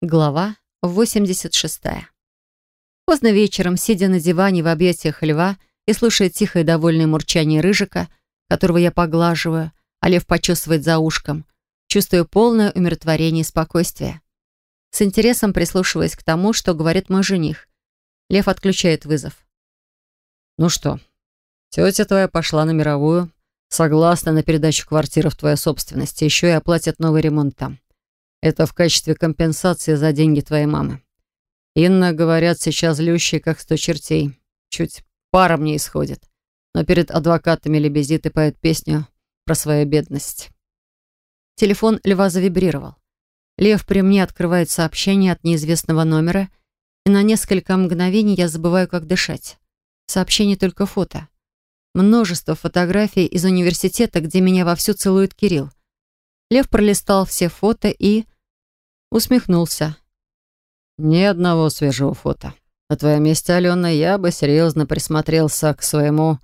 Глава 86. Поздно вечером, сидя на диване в объятиях льва и слушая тихое довольное мурчание рыжика, которого я поглаживаю, а лев почесывает за ушком, чувствую полное умиротворение и спокойствие. С интересом прислушиваясь к тому, что говорит мой жених. Лев отключает вызов. «Ну что, тетя твоя пошла на мировую, согласна на передачу квартиры в твоей собственности, еще и оплатит новый ремонт там. Это в качестве компенсации за деньги твоей мамы. Инна, говорят, сейчас злющая, как сто чертей. Чуть пара мне исходит. Но перед адвокатами лебезит и поет песню про свою бедность. Телефон Льва завибрировал. Лев при мне открывает сообщение от неизвестного номера, и на несколько мгновений я забываю, как дышать. Сообщение только фото. Множество фотографий из университета, где меня вовсю целует Кирилл. Лев пролистал все фото и... усмехнулся. «Ни одного свежего фото. На твоем месте, Алена, я бы серьезно присмотрелся к своему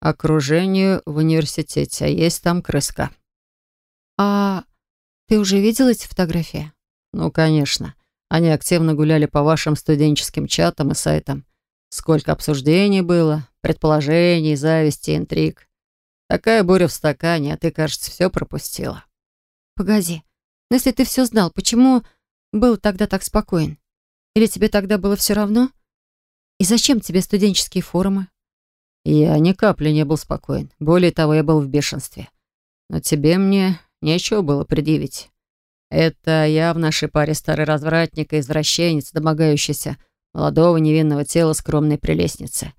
окружению в университете. А есть там крыска». «А ты уже видел эти фотографии?» «Ну, конечно. Они активно гуляли по вашим студенческим чатам и сайтам. Сколько обсуждений было, предположений, зависти, интриг. Такая буря в стакане, а ты, кажется, все пропустила». Погоди, но если ты все знал, почему был тогда так спокоен? Или тебе тогда было все равно? И зачем тебе студенческие форумы? Я ни капли не был спокоен. Более того, я был в бешенстве. Но тебе мне нечего было предъявить. Это я в нашей паре старый развратник и извращенец, домогающийся молодого невинного тела скромной прелестницы.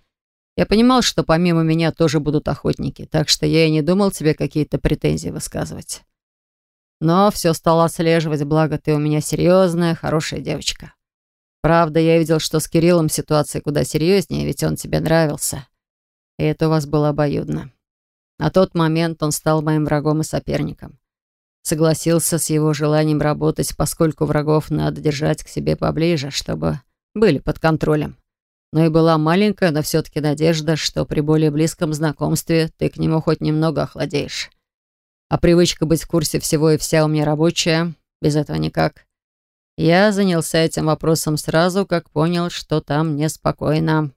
Я понимал, что помимо меня тоже будут охотники, так что я и не думал тебе какие-то претензии высказывать. Но все стало отслеживать, благо ты у меня серьезная, хорошая девочка. Правда, я видел, что с Кириллом ситуация куда серьезнее, ведь он тебе нравился. И это у вас было обоюдно. На тот момент он стал моим врагом и соперником. Согласился с его желанием работать, поскольку врагов надо держать к себе поближе, чтобы были под контролем. Но и была маленькая, но все-таки надежда, что при более близком знакомстве ты к нему хоть немного охладеешь. А привычка быть в курсе всего и вся у меня рабочая. Без этого никак. Я занялся этим вопросом сразу, как понял, что там неспокойно.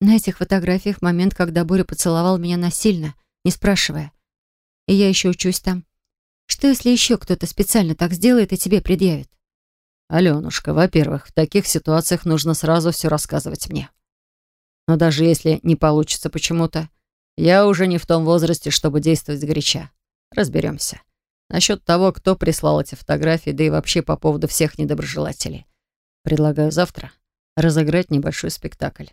На этих фотографиях момент, когда Боря поцеловал меня насильно, не спрашивая. И я еще учусь там. Что, если еще кто-то специально так сделает и тебе предъявит? Аленушка, во-первых, в таких ситуациях нужно сразу все рассказывать мне. Но даже если не получится почему-то, я уже не в том возрасте, чтобы действовать горяча. Разберемся. Насчет того, кто прислал эти фотографии, да и вообще по поводу всех недоброжелателей. Предлагаю завтра разыграть небольшой спектакль.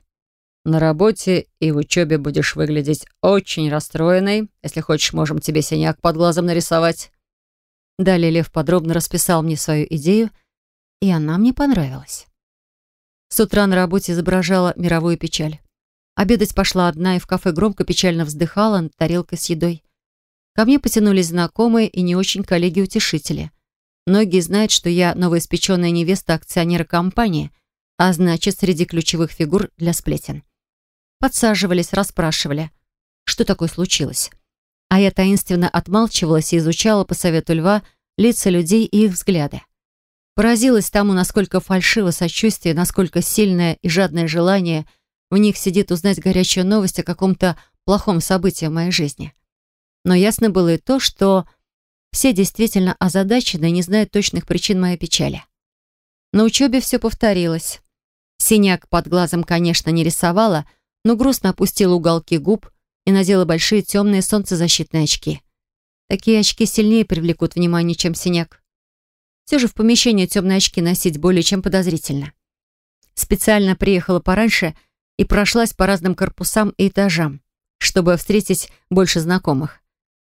На работе и в учебе будешь выглядеть очень расстроенной. Если хочешь, можем тебе синяк под глазом нарисовать. Далее Лев подробно расписал мне свою идею, и она мне понравилась. С утра на работе изображала мировую печаль. Обедать пошла одна и в кафе громко печально вздыхала над тарелкой с едой. Ко мне потянулись знакомые и не очень коллеги-утешители. Многие знают, что я новоиспеченная невеста акционера компании, а значит, среди ключевых фигур для сплетен. Подсаживались, расспрашивали, что такое случилось. А я таинственно отмалчивалась и изучала по совету льва лица людей и их взгляды. Поразилась тому, насколько фальшиво сочувствие, насколько сильное и жадное желание в них сидит узнать горячую новость о каком-то плохом событии в моей жизни. Но ясно было и то, что все действительно озадачены и не знают точных причин моей печали. На учебе все повторилось. Синяк под глазом, конечно, не рисовала, но грустно опустила уголки губ и надела большие темные солнцезащитные очки. Такие очки сильнее привлекут внимание, чем синяк. Все же в помещении темные очки носить более чем подозрительно. Специально приехала пораньше и прошлась по разным корпусам и этажам, чтобы встретить больше знакомых.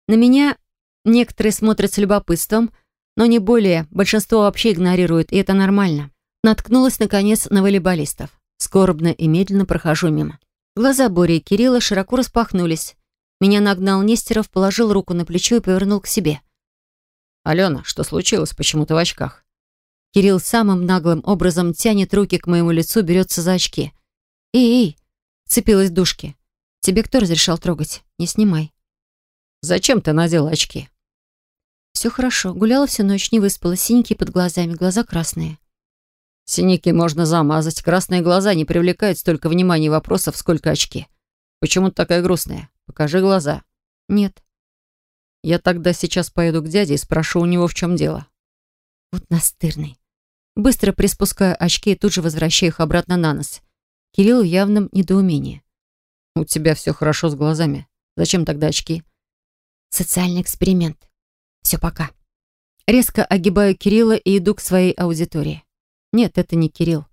На меня некоторые смотрят с любопытством, но не более, большинство вообще игнорируют, и это нормально. Наткнулась, наконец, на волейболистов. Скорбно и медленно прохожу мимо. Глаза Бори и Кирилла широко распахнулись. Меня нагнал Нестеров, положил руку на плечо и повернул к себе. «Алена, что случилось? Почему ты в очках?» Кирилл самым наглым образом тянет руки к моему лицу, берется за очки. «Эй, эй!» — цепилась душки. «Тебе кто разрешал трогать? Не снимай». Зачем ты надел очки?» Все хорошо. Гуляла всю ночь, не выспалась, синенькие под глазами, глаза красные. Синяки можно замазать. Красные глаза не привлекают столько внимания и вопросов, сколько очки. Почему ты такая грустная? Покажи глаза. Нет. Я тогда сейчас поеду к дяде и спрошу у него, в чем дело. Вот настырный. Быстро приспускаю очки и тут же возвращаю их обратно на нос. Кирилл в явном недоумении. У тебя все хорошо с глазами. Зачем тогда очки? Социальный эксперимент. Все, пока. Резко огибаю Кирилла и иду к своей аудитории. Нет, это не Кирилл.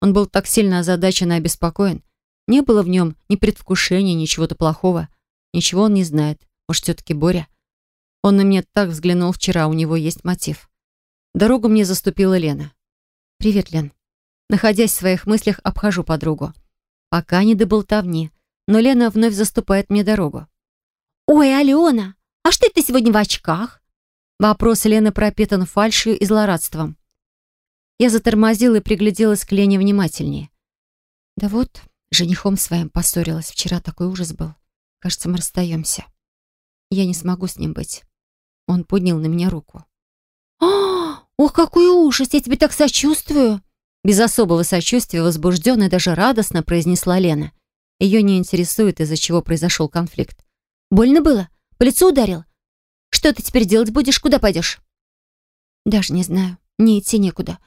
Он был так сильно озадачен и обеспокоен. Не было в нем ни предвкушения, ни чего-то плохого. Ничего он не знает. Может, все-таки Боря? Он на меня так взглянул вчера, у него есть мотив. Дорогу мне заступила Лена. «Привет, Лен». Находясь в своих мыслях, обхожу подругу. Пока не до болтовни, но Лена вновь заступает мне дорогу. «Ой, Алена, а что ты сегодня в очках?» Вопрос Лены пропитан фальшью и злорадством. Я затормозила и пригляделась к Лене внимательнее. Да вот, женихом своим поссорилась. Вчера такой ужас был. Кажется, мы расстаемся. Я не смогу с ним быть. Он поднял на меня руку. «А, ох, какой ужас! Я тебе так сочувствую!» Без особого сочувствия, возбужденно и даже радостно произнесла Лена. Ее не интересует, из-за чего произошел конфликт. «Больно было? По лицу ударил? Что ты теперь делать будешь? Куда пойдешь?» «Даже не знаю. Мне идти некуда.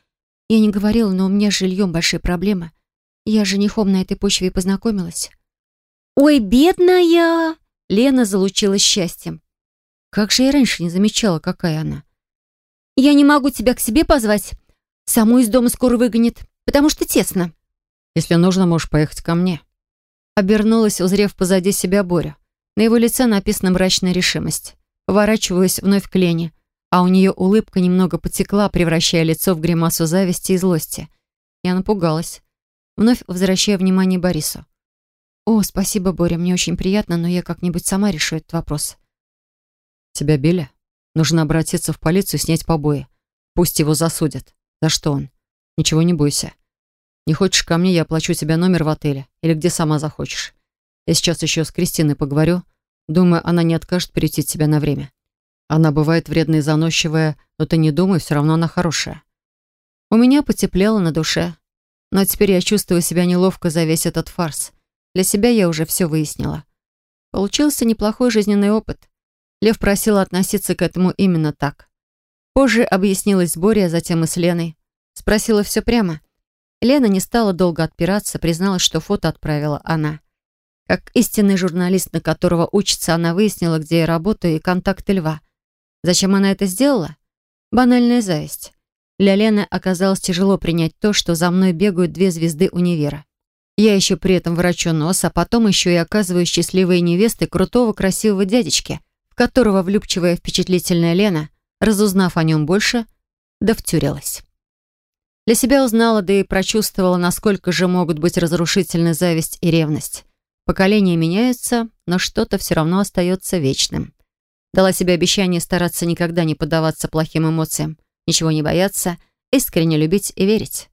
Я не говорила, но у меня с жильем большие проблемы. Я с женихом на этой почве и познакомилась. «Ой, бедная!» Лена залучилась счастьем. Как же я раньше не замечала, какая она. «Я не могу тебя к себе позвать. Саму из дома скоро выгонит, потому что тесно». «Если нужно, можешь поехать ко мне». Обернулась, узрев позади себя Борю. На его лице написана мрачная решимость. Поворачиваюсь вновь к Лене а у нее улыбка немного потекла, превращая лицо в гримасу зависти и злости. Я напугалась. Вновь возвращая внимание Борису. «О, спасибо, Боря, мне очень приятно, но я как-нибудь сама решу этот вопрос». «Тебя били? Нужно обратиться в полицию снять побои. Пусть его засудят. За что он? Ничего не бойся. Не хочешь ко мне, я оплачу тебе номер в отеле или где сама захочешь. Я сейчас еще с Кристиной поговорю. Думаю, она не откажет приютить тебя на время. Она бывает вредная и заносчивая, но ты не думай, все равно она хорошая. У меня потеплело на душе. Но теперь я чувствую себя неловко за весь этот фарс. Для себя я уже все выяснила. Получился неплохой жизненный опыт. Лев просил относиться к этому именно так. Позже объяснилась с Борей, затем и с Леной. Спросила все прямо. Лена не стала долго отпираться, призналась, что фото отправила она. Как истинный журналист, на которого учится, она выяснила, где я работаю, и контакты Льва — Зачем она это сделала? Банальная зависть. Для Лены оказалось тяжело принять то, что за мной бегают две звезды универа. Я еще при этом врачу нос, а потом еще и оказываю счастливой невестой крутого красивого дядечки, в которого влюбчивая впечатлительная Лена, разузнав о нем больше, да втюрилась. Для себя узнала, да и прочувствовала, насколько же могут быть разрушительны зависть и ревность. Поколения меняются, но что-то все равно остается вечным. Дала себе обещание стараться никогда не поддаваться плохим эмоциям, ничего не бояться, искренне любить и верить.